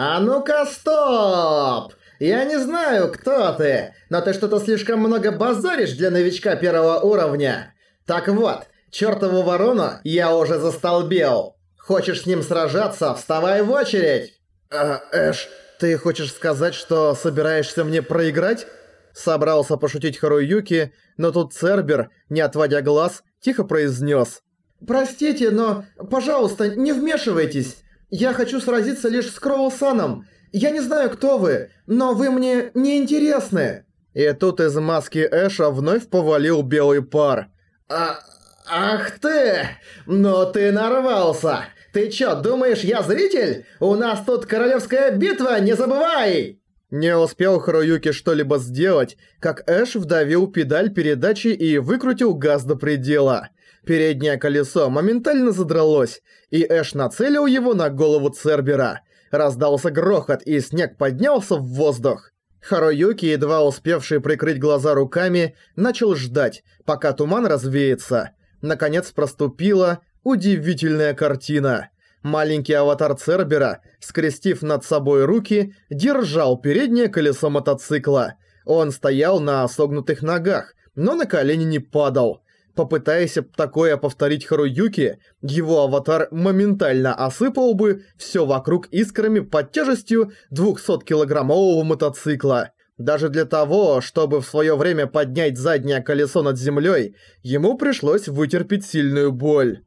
«А ну-ка, стоп! Я не знаю, кто ты, но ты что-то слишком много базаришь для новичка первого уровня. Так вот, чертову ворону я уже застолбил. Хочешь с ним сражаться, вставай в очередь!» «А, Эш, ты хочешь сказать, что собираешься мне проиграть?» Собрался пошутить Харуюки, но тут Цербер, не отводя глаз, тихо произнес: «Простите, но, пожалуйста, не вмешивайтесь. Я хочу сразиться лишь с Кроусаном. Я не знаю, кто вы, но вы мне не интересны». И тут из маски Эша вновь повалил белый пар. «А... ах ты! Ну ты нарвался! Ты чё, думаешь, я зритель? У нас тут королевская битва, не забывай!» Не успел Харуюки что-либо сделать, как Эш вдавил педаль передачи и выкрутил газ до предела. Переднее колесо моментально задралось, и Эш нацелил его на голову Цербера. Раздался грохот, и снег поднялся в воздух. Харуюки, едва успевший прикрыть глаза руками, начал ждать, пока туман развеется. Наконец проступила удивительная картина. Маленький аватар Цербера, скрестив над собой руки, держал переднее колесо мотоцикла. Он стоял на согнутых ногах, но на колени не падал. Попытаясь такое повторить Харуюки, его аватар моментально осыпал бы все вокруг искрами под тяжестью 200-килограммового мотоцикла. Даже для того, чтобы в свое время поднять заднее колесо над землей, ему пришлось вытерпеть сильную боль.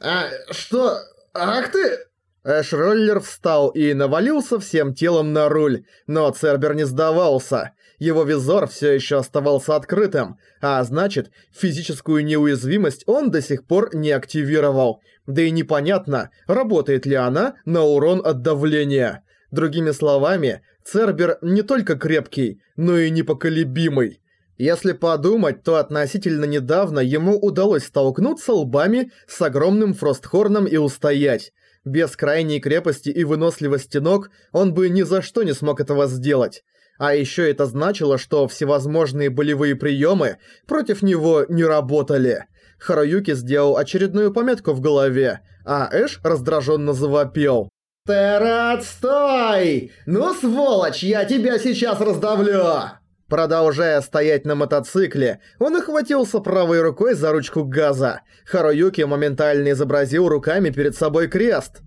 «А что? Ах ты!» Эш-роллер встал и навалился всем телом на руль, но Цербер не сдавался. Его визор все еще оставался открытым, а значит, физическую неуязвимость он до сих пор не активировал. Да и непонятно, работает ли она на урон от давления. Другими словами, Цербер не только крепкий, но и непоколебимый. Если подумать, то относительно недавно ему удалось столкнуться лбами с огромным Фростхорном и устоять. Без крайней крепости и выносливости ног он бы ни за что не смог этого сделать. А еще это значило, что всевозможные болевые приемы против него не работали. Харуюки сделал очередную пометку в голове, а Эш раздраженно завопил. «Терат, стой! Ну, сволочь, я тебя сейчас раздавлю!» Продолжая стоять на мотоцикле, он охватился правой рукой за ручку газа. Харуюки моментально изобразил руками перед собой крест.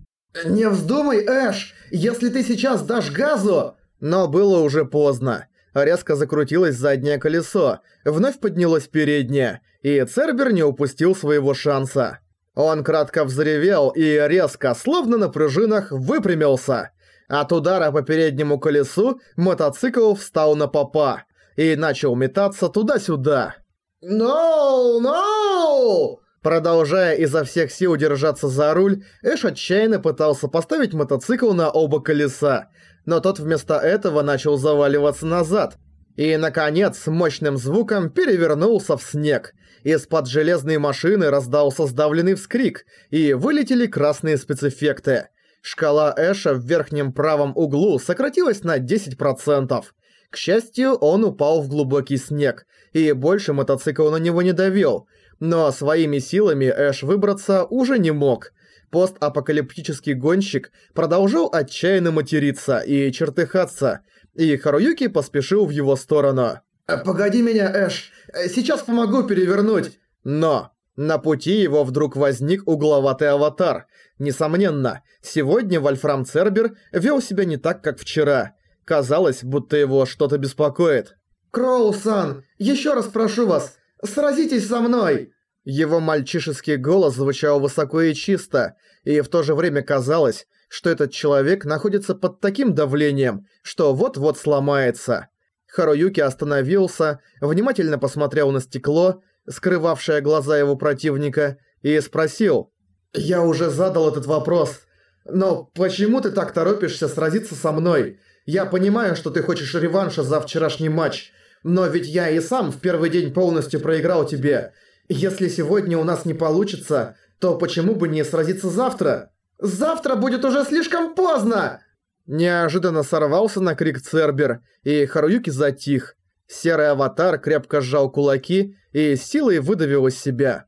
«Не вздумай, Эш! Если ты сейчас дашь газу...» Но было уже поздно. Резко закрутилось заднее колесо, вновь поднялось переднее, и Цербер не упустил своего шанса. Он кратко взревел и резко, словно на пружинах, выпрямился. От удара по переднему колесу мотоцикл встал на попа и начал метаться туда-сюда. «Ноу, ноу!» Продолжая изо всех сил держаться за руль, Эш отчаянно пытался поставить мотоцикл на оба колеса, но тот вместо этого начал заваливаться назад. И, наконец, с мощным звуком перевернулся в снег. Из-под железной машины раздался сдавленный вскрик, и вылетели красные спецэффекты. Шкала Эша в верхнем правом углу сократилась на 10%. К счастью, он упал в глубокий снег, и больше мотоцикл на него не давил. Но своими силами Эш выбраться уже не мог. Постапокалиптический гонщик продолжал отчаянно материться и чертыхаться, и Харуюки поспешил в его сторону. «Э, «Погоди меня, Эш, э, сейчас помогу перевернуть!» Но на пути его вдруг возник угловатый аватар. Несомненно, сегодня Вольфрам Цербер вел себя не так, как вчера. Казалось, будто его что-то беспокоит. «Кроусан, еще раз прошу вас, сразитесь со мной!» Его мальчишеский голос звучал высоко и чисто, и в то же время казалось, что этот человек находится под таким давлением, что вот-вот сломается. Харуюки остановился, внимательно посмотрел на стекло, скрывавшее глаза его противника, и спросил. «Я уже задал этот вопрос, но почему ты так торопишься сразиться со мной? Я понимаю, что ты хочешь реванша за вчерашний матч, но ведь я и сам в первый день полностью проиграл тебе. Если сегодня у нас не получится, то почему бы не сразиться завтра? Завтра будет уже слишком поздно!» Неожиданно сорвался на крик Цербер, и Харуюки затих. Серый аватар крепко сжал кулаки и силой выдавил из себя.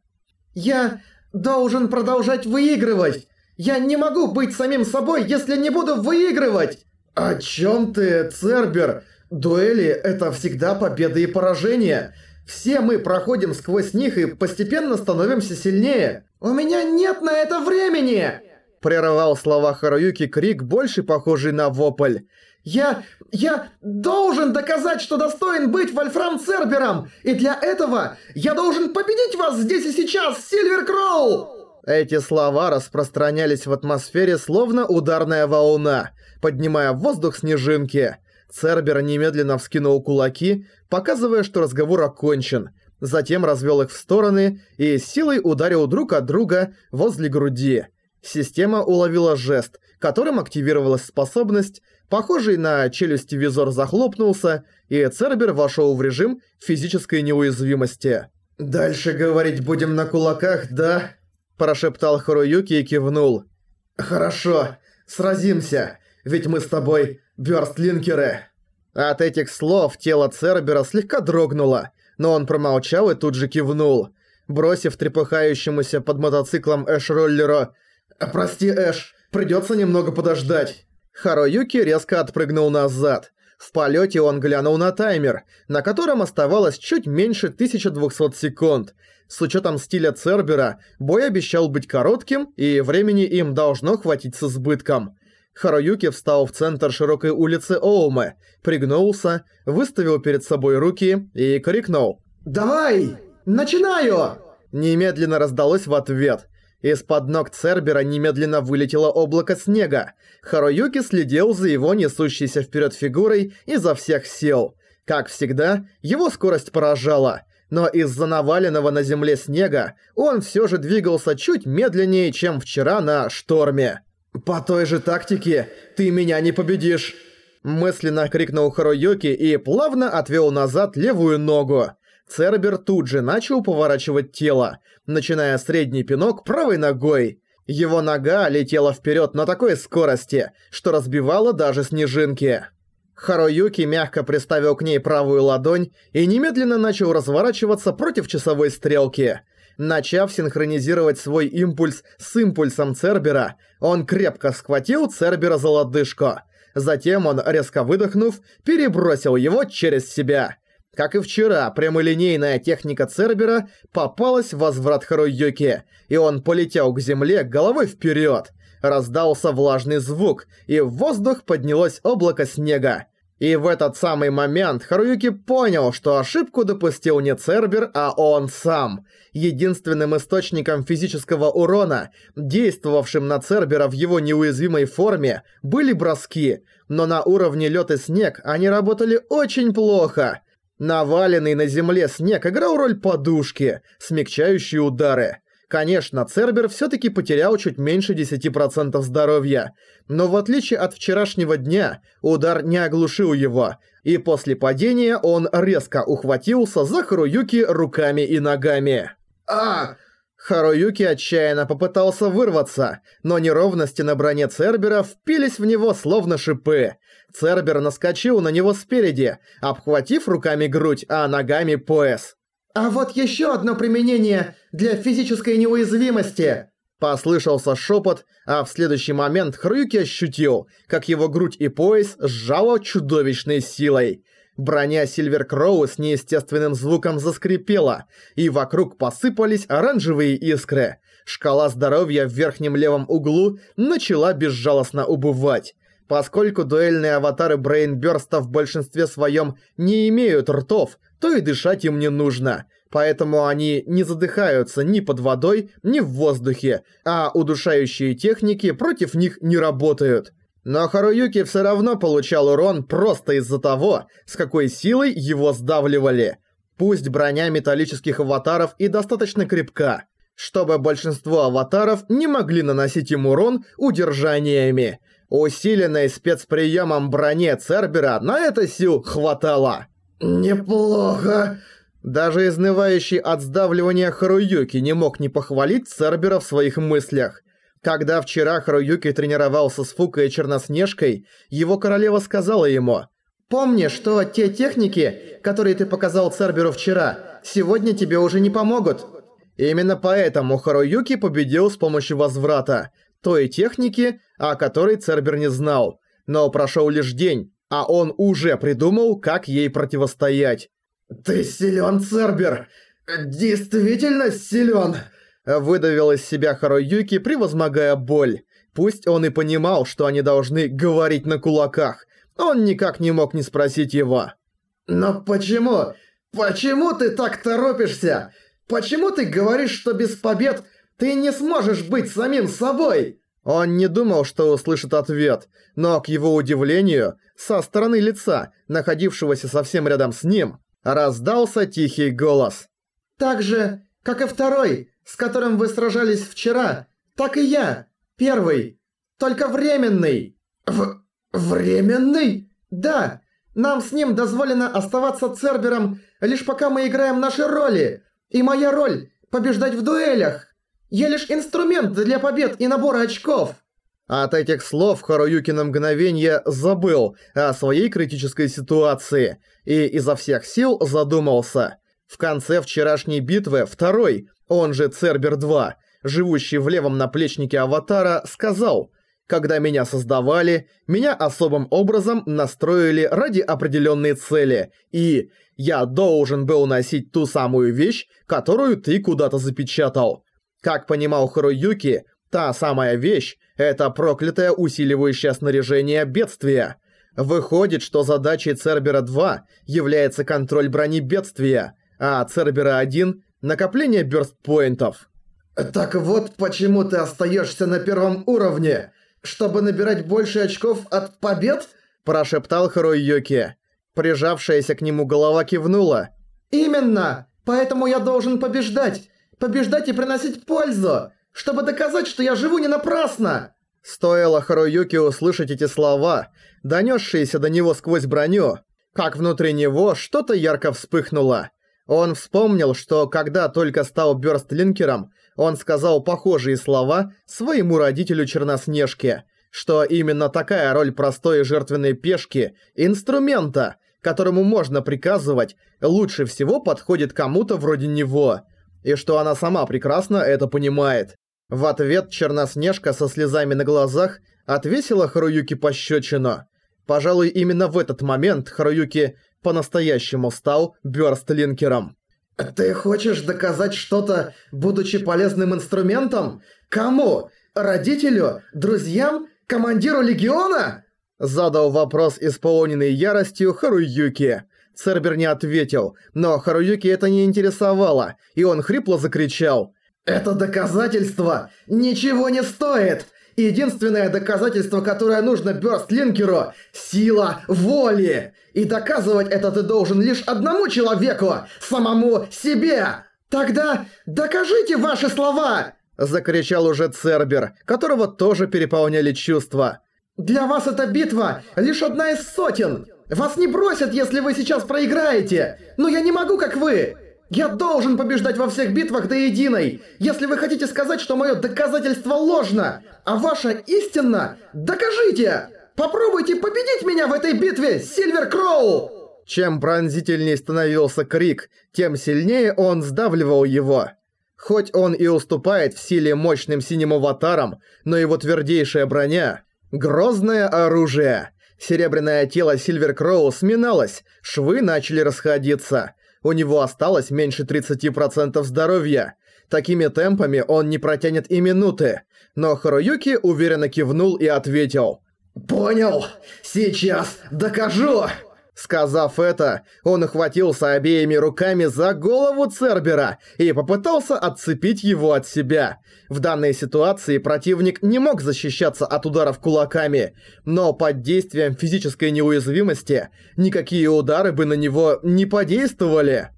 «Я должен продолжать выигрывать! Я не могу быть самим собой, если не буду выигрывать!» «О чем ты, Цербер? Дуэли — это всегда победа и поражение. Все мы проходим сквозь них и постепенно становимся сильнее. У меня нет на это времени!» Прерывал слова Харуюки крик, больше похожий на вопль. «Я... я должен доказать, что достоин быть Вольфрам Цербером! И для этого я должен победить вас здесь и сейчас, Сильвер Кроу!» Эти слова распространялись в атмосфере словно ударная волна, поднимая в воздух снежинки. Цербер немедленно вскинул кулаки, показывая, что разговор окончен. Затем развел их в стороны и силой ударил друг от друга возле груди. Система уловила жест, которым активировалась способность, похожий на челюсти визор захлопнулся, и Цербер вошел в режим физической неуязвимости. «Дальше говорить будем на кулаках, да?» Прошептал Харуюки и кивнул. «Хорошо, сразимся, ведь мы с тобой бёрстлинкеры». От этих слов тело Цербера слегка дрогнуло, но он промолчал и тут же кивнул. Бросив трепыхающемуся под мотоциклом Эш-роллеру «Прости, Эш, придётся немного подождать». Харуюки резко отпрыгнул назад. В полете он глянул на таймер, на котором оставалось чуть меньше 1200 секунд. С учетом стиля Цербера, бой обещал быть коротким, и времени им должно хватить с избытком. Харуюки встал в центр широкой улицы Оуме, пригнулся, выставил перед собой руки и крикнул «Давай! Начинаю!» Немедленно раздалось в ответ. Из-под ног Цербера немедленно вылетело облако снега. Харуюки следил за его несущейся вперед фигурой изо всех сил. Как всегда, его скорость поражала, но из-за наваленного на земле снега он все же двигался чуть медленнее, чем вчера на шторме. «По той же тактике ты меня не победишь!» Мысленно крикнул Харуюки и плавно отвел назад левую ногу. Цербер тут же начал поворачивать тело, начиная средний пинок правой ногой. Его нога летела вперед на такой скорости, что разбивала даже снежинки. Харуюки мягко приставил к ней правую ладонь и немедленно начал разворачиваться против часовой стрелки. Начав синхронизировать свой импульс с импульсом Цербера, он крепко схватил Цербера за лодыжку. Затем он, резко выдохнув, перебросил его через себя. Как и вчера, прямолинейная техника Цербера попалась в возврат Харуюки, и он полетел к земле головой вперед. Раздался влажный звук, и в воздух поднялось облако снега. И в этот самый момент Харуюки понял, что ошибку допустил не Цербер, а он сам. Единственным источником физического урона, действовавшим на Цербера в его неуязвимой форме, были броски, но на уровне лед и снег они работали очень плохо. Наваленный на земле снег играл роль подушки, смягчающей удары. Конечно, Цербер всё-таки потерял чуть меньше 10% здоровья, но в отличие от вчерашнего дня, удар не оглушил его, и после падения он резко ухватился за Харуюки руками и ногами. «А!» Харуюки отчаянно попытался вырваться, но неровности на броне Цербера впились в него словно шипы. Цербер наскочил на него спереди, обхватив руками грудь, а ногами пояс. «А вот еще одно применение для физической неуязвимости!» Послышался шепот, а в следующий момент Хрюки ощутил, как его грудь и пояс сжало чудовищной силой. Броня Сильвер Кроу с неестественным звуком заскрипела, и вокруг посыпались оранжевые искры. Шкала здоровья в верхнем левом углу начала безжалостно убывать. Поскольку дуэльные аватары Брейнбёрста в большинстве своем не имеют ртов, то и дышать им не нужно. Поэтому они не задыхаются ни под водой, ни в воздухе, а удушающие техники против них не работают. Но Харуюки все равно получал урон просто из-за того, с какой силой его сдавливали. Пусть броня металлических аватаров и достаточно крепка, чтобы большинство аватаров не могли наносить им урон удержаниями. Усиленной спецприемом броне Цербера на это сил хватало. «Неплохо!» Даже изнывающий от сдавливания Харуюки не мог не похвалить Цербера в своих мыслях. Когда вчера Харуюки тренировался с Фукой и Черноснежкой, его королева сказала ему «Помни, что те техники, которые ты показал Церберу вчера, сегодня тебе уже не помогут». Именно поэтому Харуюки победил с помощью возврата, той техники, о которой Цербер не знал. Но прошел лишь день, а он уже придумал, как ей противостоять. «Ты силен, Цербер! Действительно силен!» Выдавил из себя Харуюки, превозмогая боль. Пусть он и понимал, что они должны говорить на кулаках, он никак не мог не спросить его. «Но почему? Почему ты так торопишься? Почему ты говоришь, что без побед ты не сможешь быть самим собой?» Он не думал, что услышит ответ, но, к его удивлению, со стороны лица, находившегося совсем рядом с ним, раздался тихий голос. «Так же, как и второй, с которым вы сражались вчера, так и я, первый, только временный». «В... временный?» «Да, нам с ним дозволено оставаться Цербером, лишь пока мы играем наши роли, и моя роль – побеждать в дуэлях». Я лишь инструмент для побед и набора очков!» От этих слов Харуюки на мгновение забыл о своей критической ситуации и изо всех сил задумался. В конце вчерашней битвы второй, он же Цербер-2, живущий в левом наплечнике Аватара, сказал «Когда меня создавали, меня особым образом настроили ради определенной цели, и я должен был носить ту самую вещь, которую ты куда-то запечатал». Как понимал Харуюки, та самая вещь – это проклятое усиливающее снаряжение бедствия. Выходит, что задачей Цербера-2 является контроль брони бедствия, а Цербера-1 – накопление бёрстпоинтов. «Так вот почему ты остаешься на первом уровне, чтобы набирать больше очков от побед?» – прошептал Харуюки. Прижавшаяся к нему голова кивнула. «Именно! Поэтому я должен побеждать! Побеждать и приносить пользу, чтобы доказать, что я живу не напрасно!» Стоило Харуюки услышать эти слова, донесшиеся до него сквозь броню, как внутри него что-то ярко вспыхнуло. Он вспомнил, что когда только стал Бёрстлинкером, он сказал похожие слова своему родителю Черноснежке, что именно такая роль простой жертвенной пешки, инструмента, которому можно приказывать, лучше всего подходит кому-то вроде него – и что она сама прекрасно это понимает. В ответ Черноснежка со слезами на глазах отвесила Харуюки пощечину. Пожалуй, именно в этот момент Харуюки по-настоящему стал бёрстлинкером. «Ты хочешь доказать что-то, будучи полезным инструментом? Кому? Родителю? Друзьям? Командиру Легиона?» Задал вопрос, исполненный яростью Харуюки. Цербер не ответил, но Харуюки это не интересовало, и он хрипло закричал. «Это доказательство ничего не стоит! Единственное доказательство, которое нужно Бёрстлинкеру – сила воли! И доказывать это ты должен лишь одному человеку – самому себе! Тогда докажите ваши слова!» Закричал уже Цербер, которого тоже переполняли чувства. «Для вас эта битва лишь одна из сотен! Вас не бросят, если вы сейчас проиграете! Но я не могу, как вы! Я должен побеждать во всех битвах до единой! Если вы хотите сказать, что мое доказательство ложно, а ваше истинно, докажите! Попробуйте победить меня в этой битве, Сильвер Кроу!» Чем пронзительнее становился крик, тем сильнее он сдавливал его. Хоть он и уступает в силе мощным синим аватарам, но его твердейшая броня — грозное оружие — Серебряное тело Сильвер Кроу сминалось, швы начали расходиться. У него осталось меньше 30% здоровья. Такими темпами он не протянет и минуты. Но Харуюки уверенно кивнул и ответил. «Понял! Сейчас докажу!» Сказав это, он ухватился обеими руками за голову Цербера и попытался отцепить его от себя. В данной ситуации противник не мог защищаться от ударов кулаками, но под действием физической неуязвимости никакие удары бы на него не подействовали.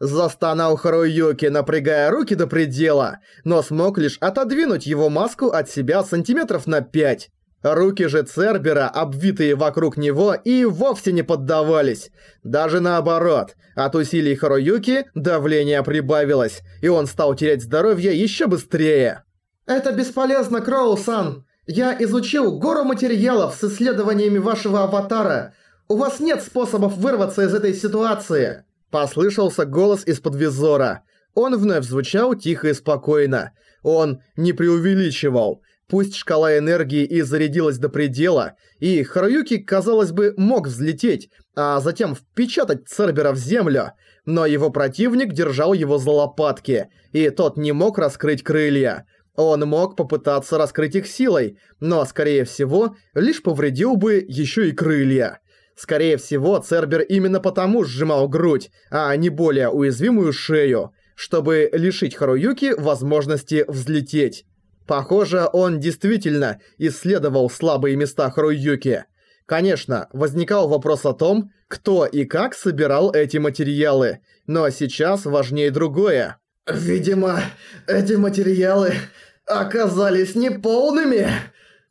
Застонал Харуюки, напрягая руки до предела, но смог лишь отодвинуть его маску от себя сантиметров на пять. Руки же Цербера, обвитые вокруг него, и вовсе не поддавались. Даже наоборот, от усилий Харуюки давление прибавилось, и он стал терять здоровье еще быстрее. «Это бесполезно, Кроу-сан. Я изучил гору материалов с исследованиями вашего аватара. У вас нет способов вырваться из этой ситуации». Послышался голос из-под визора. Он вновь звучал тихо и спокойно. Он не преувеличивал. Пусть шкала энергии и зарядилась до предела, и Харуюки, казалось бы, мог взлететь, а затем впечатать Цербера в землю, но его противник держал его за лопатки, и тот не мог раскрыть крылья. Он мог попытаться раскрыть их силой, но, скорее всего, лишь повредил бы еще и крылья. Скорее всего, Цербер именно потому сжимал грудь, а не более уязвимую шею, чтобы лишить Харуюки возможности взлететь. Похоже, он действительно исследовал слабые места Харуюки. Конечно, возникал вопрос о том, кто и как собирал эти материалы, но сейчас важнее другое. «Видимо, эти материалы оказались неполными!»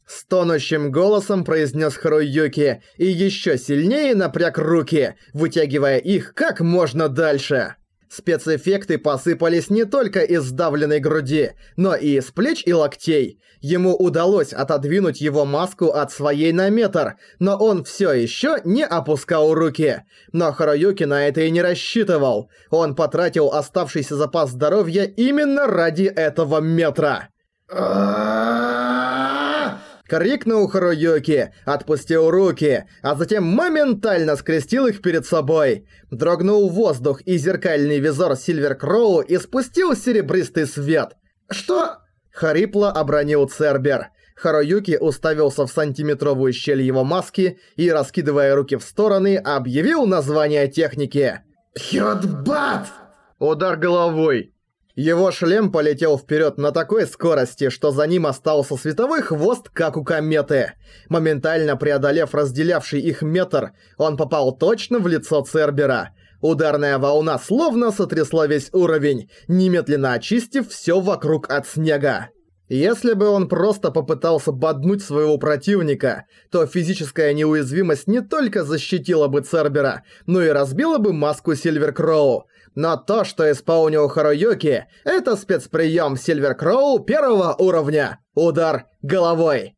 Стонущим голосом произнес Харуюки и еще сильнее напряг руки, вытягивая их как можно дальше. Спецэффекты посыпались не только из сдавленной груди, но и из плеч и локтей. Ему удалось отодвинуть его маску от своей на метр, но он все еще не опускал руки. Но Харуюки на это и не рассчитывал. Он потратил оставшийся запас здоровья именно ради этого метра. Крикнул Харуюки, отпустил руки, а затем моментально скрестил их перед собой. Дрогнул воздух, и зеркальный визор Сильвер Кроу испустил серебристый свет. «Что?» Харипло обронил Цербер. Харуюки уставился в сантиметровую щель его маски и, раскидывая руки в стороны, объявил название техники. «Хёдбат!» Удар головой. Его шлем полетел вперед на такой скорости, что за ним остался световой хвост, как у кометы. Моментально преодолев разделявший их метр, он попал точно в лицо Цербера. Ударная волна словно сотрясла весь уровень, немедленно очистив все вокруг от снега. Если бы он просто попытался боднуть своего противника, то физическая неуязвимость не только защитила бы Цербера, но и разбила бы маску Сильвер Кроу. Но то, что исполнил Харуюки, это спецприем Сильвер Кроу первого уровня. Удар головой.